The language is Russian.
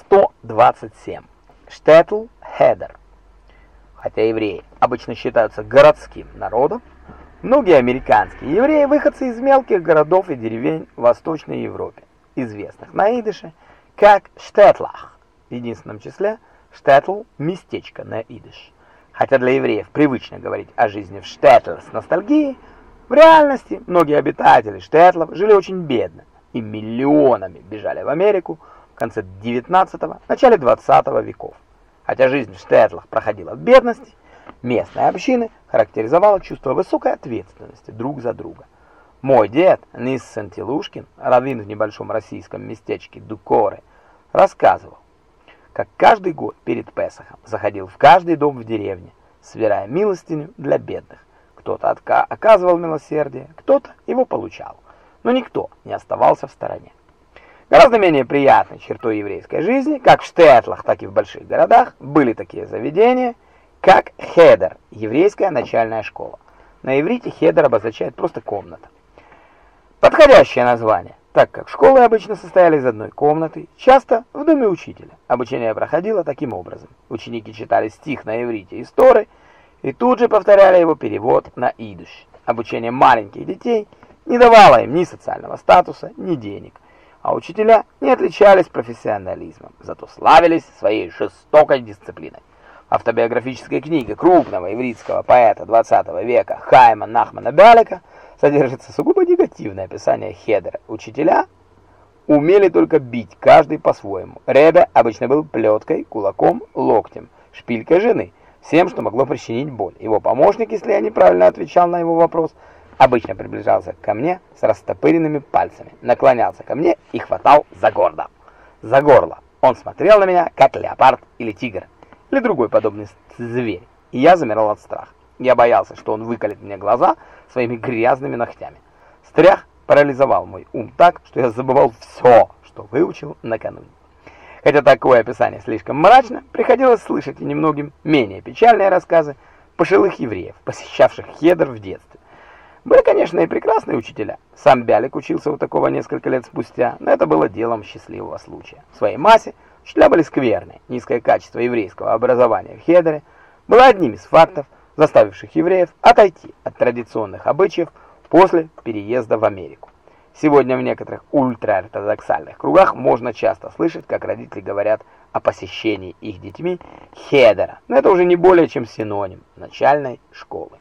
127. Штетл Хедер. Хотя евреи обычно считаются городским народом, многие американские евреи – выходцы из мелких городов и деревень в Восточной Европе, известных на идыше как Штетлах, в единственном числе Штетл – местечко на идыш. Хотя для евреев привычно говорить о жизни в Штетле с ностальгией, в реальности многие обитатели Штетлов жили очень бедно и миллионами бежали в Америку конце 19-го, начале 20 веков. Хотя жизнь в Штетлах проходила в бедности, местные общины характеризовало чувство высокой ответственности друг за друга. Мой дед, Ниссен Телушкин, раввин в небольшом российском местечке Дукоре, рассказывал, как каждый год перед Песохом заходил в каждый дом в деревне, собирая милостиню для бедных. Кто-то оказывал милосердие, кто-то его получал, но никто не оставался в стороне. Гораздо менее приятной чертой еврейской жизни, как в Штетлах, так и в больших городах, были такие заведения, как хедер, еврейская начальная школа. На иврите хедер обозначает просто комната. Подходящее название, так как школы обычно состояли из одной комнаты, часто в доме учителя. Обучение проходило таким образом. Ученики читали стих на иврите из Торы и тут же повторяли его перевод на идыш. Обучение маленьких детей не давало им ни социального статуса, ни денег – а учителя не отличались профессионализмом, зато славились своей жестокой дисциплиной. Автобиографическая книга крупного ивритского поэта 20 века Хайма Нахмана Бялика содержится сугубо негативное описание Хедера. Учителя умели только бить, каждый по-своему. Ребе обычно был плеткой, кулаком, локтем, шпилькой жены, всем, что могло причинить боль. Его помощник, если я неправильно отвечал на его вопрос – обычно приближался ко мне с растопыренными пальцами, наклонялся ко мне и хватал за горло. За горло. Он смотрел на меня, как леопард или тигр, или другой подобный зверь, и я замирал от страха. Я боялся, что он выколет мне глаза своими грязными ногтями. Стрях парализовал мой ум так, что я забывал все, что выучил накануне. Хотя такое описание слишком мрачно, приходилось слышать и немногим менее печальные рассказы пожилых евреев, посещавших Хедер в детстве. Были, конечно, и прекрасные учителя. Сам Бялик учился у такого несколько лет спустя, но это было делом счастливого случая. В своей массе учителя были скверные. Низкое качество еврейского образования в Хедере было одним из фактов, заставивших евреев отойти от традиционных обычаев после переезда в Америку. Сегодня в некоторых ультраортодоксальных кругах можно часто слышать, как родители говорят о посещении их детьми Хедера, но это уже не более чем синоним начальной школы.